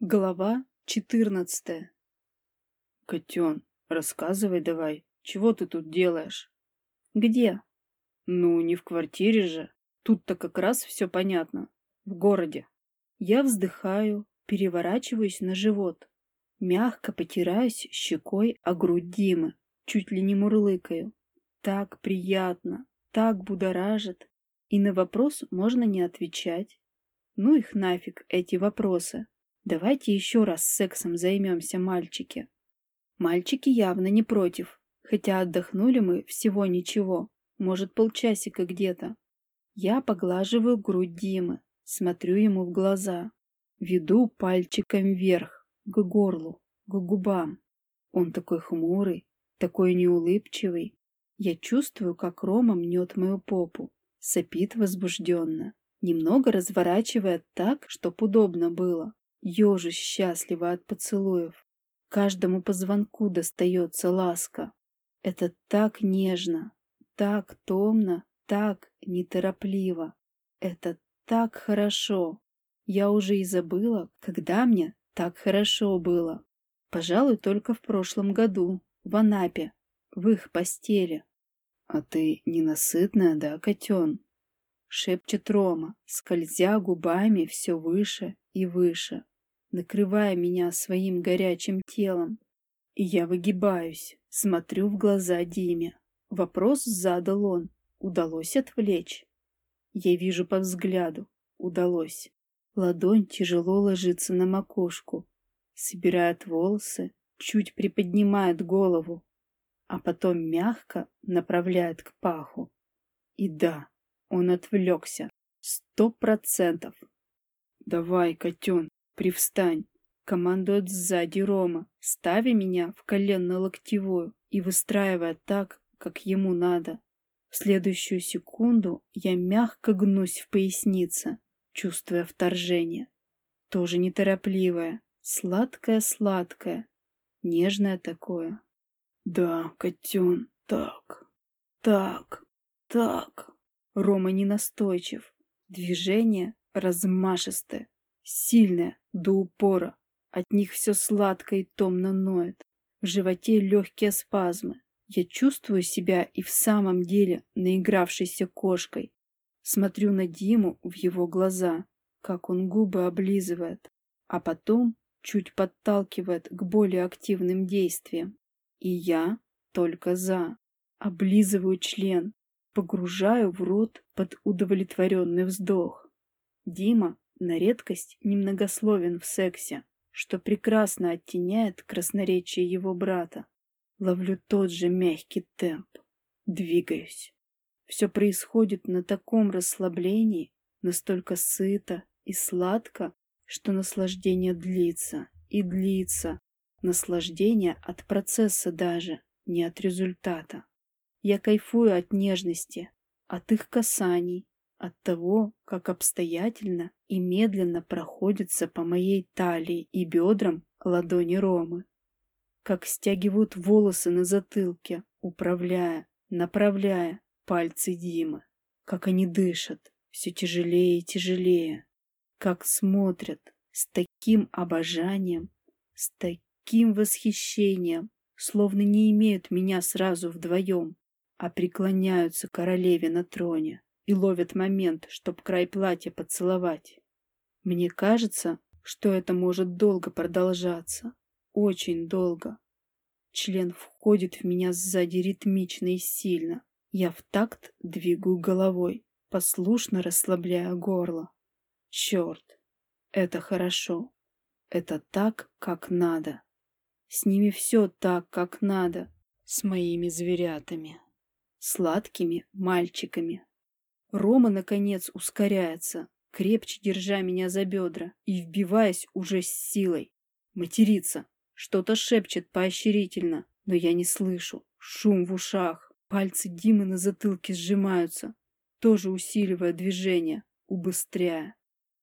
Глава четырнадцатая. Котен, рассказывай давай, чего ты тут делаешь? Где? Ну, не в квартире же. Тут-то как раз все понятно. В городе. Я вздыхаю, переворачиваюсь на живот. Мягко потираюсь щекой о грудь Димы, чуть ли не мурлыкаю. Так приятно, так будоражит. И на вопрос можно не отвечать. Ну их нафиг, эти вопросы. Давайте еще раз сексом займемся, мальчики. Мальчики явно не против, хотя отдохнули мы всего ничего, может полчасика где-то. Я поглаживаю грудь Димы, смотрю ему в глаза, веду пальчиком вверх, к горлу, к губам. Он такой хмурый, такой неулыбчивый. Я чувствую, как Рома мнет мою попу, сопит возбужденно, немного разворачивает так, чтоб удобно было. Ежусь счастливо от поцелуев. Каждому позвонку достается ласка. Это так нежно, так томно, так неторопливо. Это так хорошо. Я уже и забыла, когда мне так хорошо было. Пожалуй, только в прошлом году, в Анапе, в их постели. А ты ненасытная, да, котен? Шепчет Рома, скользя губами все выше и выше накрывая меня своим горячим телом. И я выгибаюсь, смотрю в глаза Диме. Вопрос задал он. Удалось отвлечь? Я вижу по взгляду. Удалось. Ладонь тяжело ложится на макушку, собирает волосы, чуть приподнимает голову, а потом мягко направляет к паху. И да, он отвлекся. Сто процентов. Давай, котен, «Привстань!» — командует сзади Рома, ставя меня в коленно-локтевую и выстраивая так, как ему надо. В следующую секунду я мягко гнусь в пояснице, чувствуя вторжение. Тоже неторопливое, сладкое-сладкое, нежное такое. Да, котен, так, так, так. Рома ненастойчив. Движение размашистое, сильное, до упора. От них все сладко и томно ноет. В животе легкие спазмы. Я чувствую себя и в самом деле наигравшейся кошкой. Смотрю на Диму в его глаза, как он губы облизывает, а потом чуть подталкивает к более активным действиям. И я только за. Облизываю член, погружаю в рот под удовлетворенный вздох. Дима на редкость немногословен в сексе, что прекрасно оттеняет красноречие его брата. Ловлю тот же мягкий темп. Двигаюсь. Все происходит на таком расслаблении, настолько сыто и сладко, что наслаждение длится и длится. Наслаждение от процесса даже, не от результата. Я кайфую от нежности, от их касаний, от того, как обстоятельно и медленно проходится по моей талии и бедрам ладони Ромы, как стягивают волосы на затылке, управляя, направляя пальцы Димы, как они дышат все тяжелее и тяжелее, как смотрят с таким обожанием, с таким восхищением, словно не имеют меня сразу вдвоем, а преклоняются королеве на троне и ловит момент, чтоб край платья поцеловать. Мне кажется, что это может долго продолжаться. Очень долго. Член входит в меня сзади ритмично и сильно. Я в такт двигаю головой, послушно расслабляя горло. Черт, это хорошо. Это так, как надо. С ними все так, как надо. С моими зверятами. Сладкими мальчиками. Рома, наконец, ускоряется, крепче держа меня за бедра и вбиваясь уже с силой. Матерится, что-то шепчет поощрительно, но я не слышу. Шум в ушах, пальцы Димы на затылке сжимаются, тоже усиливая движение, убыстряя.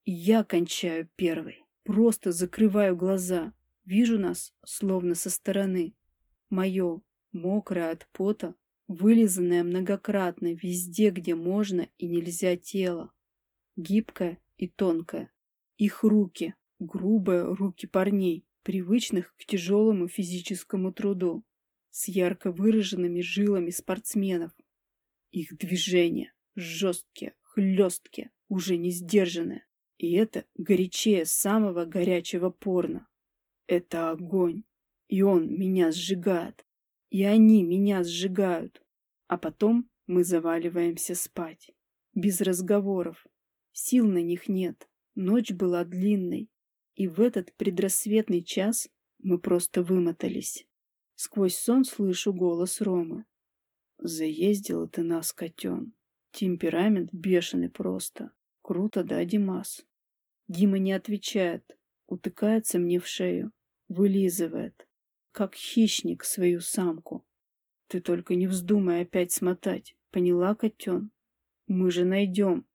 И я кончаю первый, просто закрываю глаза, вижу нас, словно со стороны. Мое, мокрое от пота, вылизанное многократно везде, где можно и нельзя тело, гибкое и тонкое. Их руки, грубые руки парней, привычных к тяжелому физическому труду, с ярко выраженными жилами спортсменов. Их движения жесткие, хлесткие, уже не сдержанные. И это горячее самого горячего порно. Это огонь. И он меня сжигает. И они меня сжигают. А потом мы заваливаемся спать. Без разговоров. Сил на них нет. Ночь была длинной. И в этот предрассветный час мы просто вымотались. Сквозь сон слышу голос Ромы. Заездила ты нас, котен. Темперамент бешеный просто. Круто, да, Димас? Дима не отвечает, утыкается мне в шею, вылизывает, как хищник свою самку. Ты только не вздумай опять смотать, поняла, котен? Мы же найдем.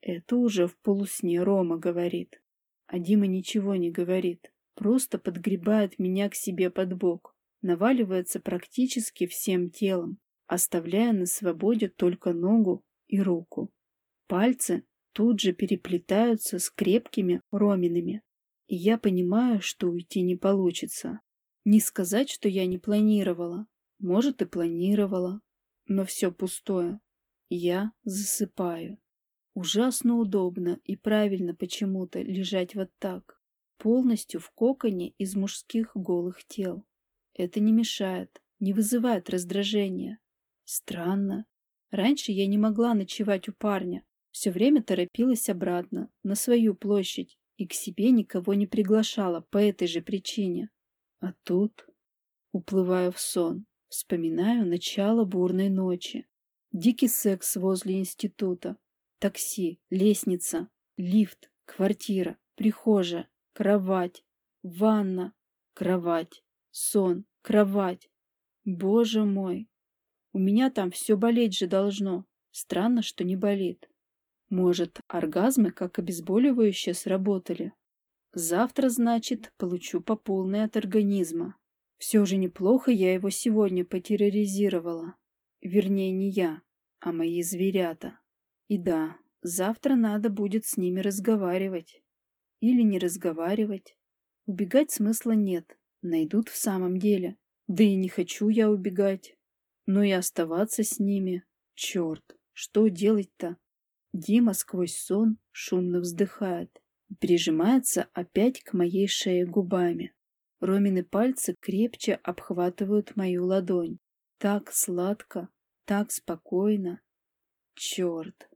Это уже в полусне Рома говорит. А Дима ничего не говорит, просто подгребает меня к себе под бок, наваливается практически всем телом, оставляя на свободе только ногу и руку. Пальцы тут же переплетаются с крепкими роминами, и я понимаю, что уйти не получится. Не сказать, что я не планировала. Может, и планировала. Но все пустое. Я засыпаю. Ужасно удобно и правильно почему-то лежать вот так, полностью в коконе из мужских голых тел. Это не мешает, не вызывает раздражения. Странно. Раньше я не могла ночевать у парня, все время торопилась обратно, на свою площадь, и к себе никого не приглашала по этой же причине. А тут уплываю в сон, вспоминаю начало бурной ночи. Дикий секс возле института, такси, лестница, лифт, квартира, прихожая, кровать, ванна, кровать, сон, кровать. Боже мой, у меня там все болеть же должно. Странно, что не болит. Может, оргазмы как обезболивающее сработали? Завтра, значит, получу по полной от организма. Все же неплохо я его сегодня потерроризировала. Вернее, не я, а мои зверята. И да, завтра надо будет с ними разговаривать. Или не разговаривать. Убегать смысла нет, найдут в самом деле. Да и не хочу я убегать. Но и оставаться с ними. Черт, что делать-то? Дима сквозь сон шумно вздыхает прижимается опять к моей шее губами. Ромины пальцы крепче обхватывают мою ладонь. Так сладко, так спокойно. Черт,